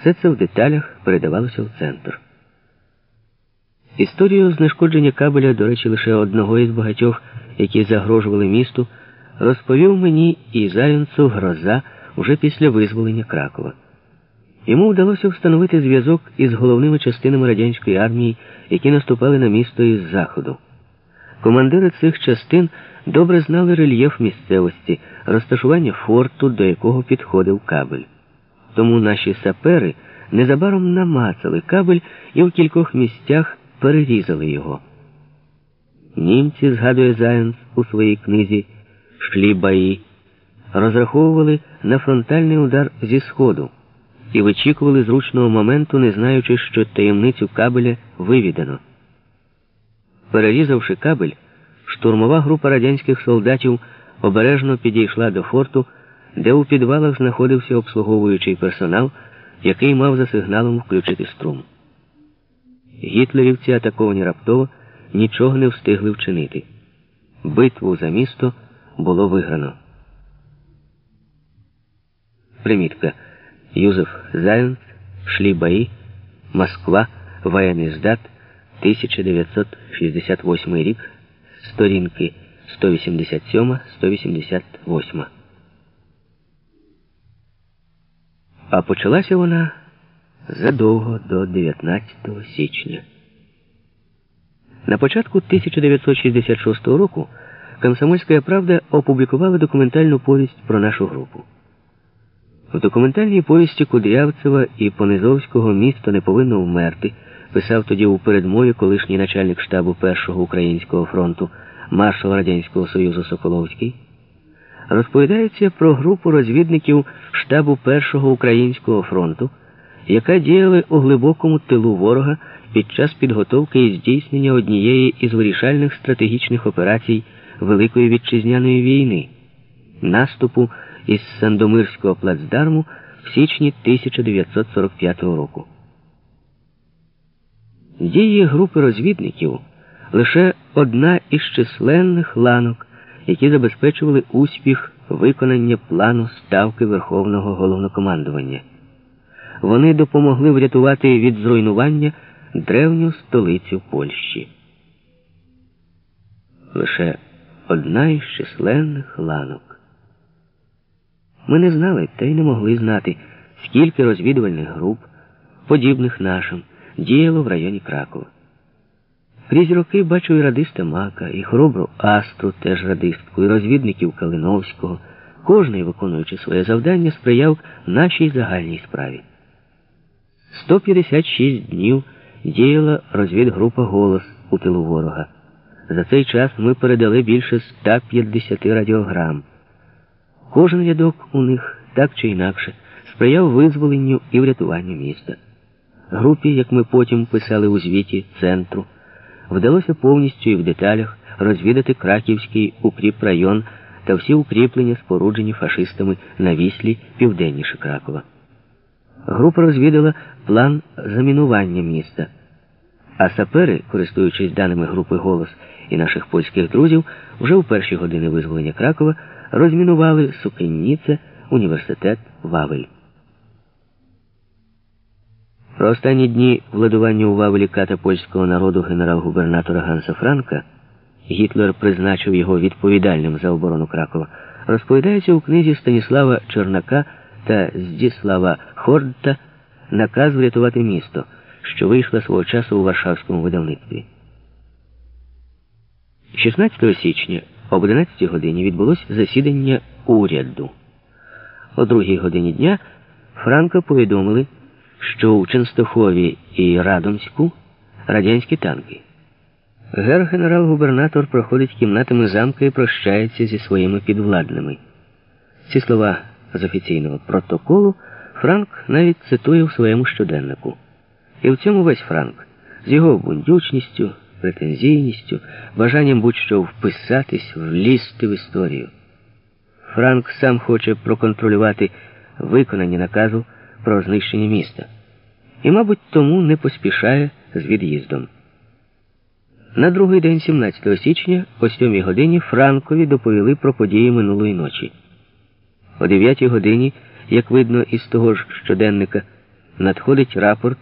Все це в деталях передавалося в центр. Історію знешкодження кабеля, до речі, лише одного із багатьох, які загрожували місту, розповів мені і Зайонцу гроза уже після визволення Кракова. Йому вдалося встановити зв'язок із головними частинами радянської армії, які наступали на місто із заходу. Командири цих частин добре знали рельєф місцевості, розташування форту, до якого підходив кабель. Тому наші сапери незабаром намацали кабель і в кількох місцях перерізали його. Німці, згадує Зайенс у своїй книзі Шлі баї, розраховували на фронтальний удар зі сходу і вичікували зручного моменту, не знаючи, що таємницю кабеля вивідано. Перерізавши кабель, штурмова група радянських солдатів обережно підійшла до форту, де у підвалах знаходився обслуговуючий персонал, який мав за сигналом включити струм. Гітлерівці, атаковані раптово, нічого не встигли вчинити. Битву за місто було виграно. Примітка. Юзеф Зайнц, Шлі бої, Москва, воєнний здат, 1968 рік, сторінки 187-188. А почалася вона задовго до 19 січня. На початку 1966 року Комсомольська правда опублікувала документальну повість про нашу групу. В документальній повісті Кудрявцева і Понизовського місто не повинно вмерти, писав тоді у передмові колишній начальник штабу Першого українського фронту маршал Радянського Союзу Соколовський. Розповідається про групу розвідників штабу Першого українського фронту, яка діяла у глибокому тилу ворога під час підготовки і здійснення однієї із вирішальних стратегічних операцій Великої Вітчизняної війни, наступу із Сандомирського плацдарму в січні 1945 року. Дії групи розвідників лише одна із численних ланок, які забезпечували успіх виконання плану ставки Верховного головнокомандування. Вони допомогли врятувати від зруйнування древню столицю Польщі. Лише одна із численних ланок. Ми не знали та й не могли знати, скільки розвідувальних груп, подібних нашим, діяло в районі Кракова. Крізь роки бачу і радиста Мака, і хоробру Астру, теж радистку, і розвідників Калиновського. Кожний, виконуючи своє завдання, сприяв нашій загальній справі. 156 днів діяла розвідгрупа Голос у тилу ворога. За цей час ми передали більше 150 радіограм. Кожен рядок у них так чи інакше сприяв визволенню і врятуванню міста. Групі, як ми потім писали у звіті центру, вдалося повністю і в деталях розвідати Краківський укріпрайон та всі укріплення, споруджені фашистами на віслі південніше Кракова. Група розвідала план замінування міста. А сапери, користуючись даними групи голос і наших польських друзів, вже у перші години визволення Кракова розмінували Сукенніце, університет Вавель. Про останні дні владування у Вавелі ката польського народу генерал-губернатора Ганса Франка Гітлер призначив його відповідальним за оборону Кракова, розповідається у книзі Станіслава Чернака та Здіслава Хордта наказ врятувати місто, що вийшла свого часу у Варшавському видавництві. 16 січня об 11 годині відбулось засідання уряду. О 2 годині дня Франка повідомили, що у Ченстохові і Радомську радянські танки. Гер генерал-губернатор проходить кімнатами замка і прощається зі своїми підвладними. Ці слова з офіційного протоколу Франк навіть цитує в своєму щоденнику. І в цьому весь Франк з його бундючністю претензійністю, бажанням будь-що вписатись, влізти в історію. Франк сам хоче проконтролювати виконання наказу про знищення міста. І, мабуть, тому не поспішає з від'їздом. На другий день, 17 січня, о 7 годині, Франкові доповіли про події минулої ночі. О 9 годині, як видно із того ж щоденника, надходить рапорт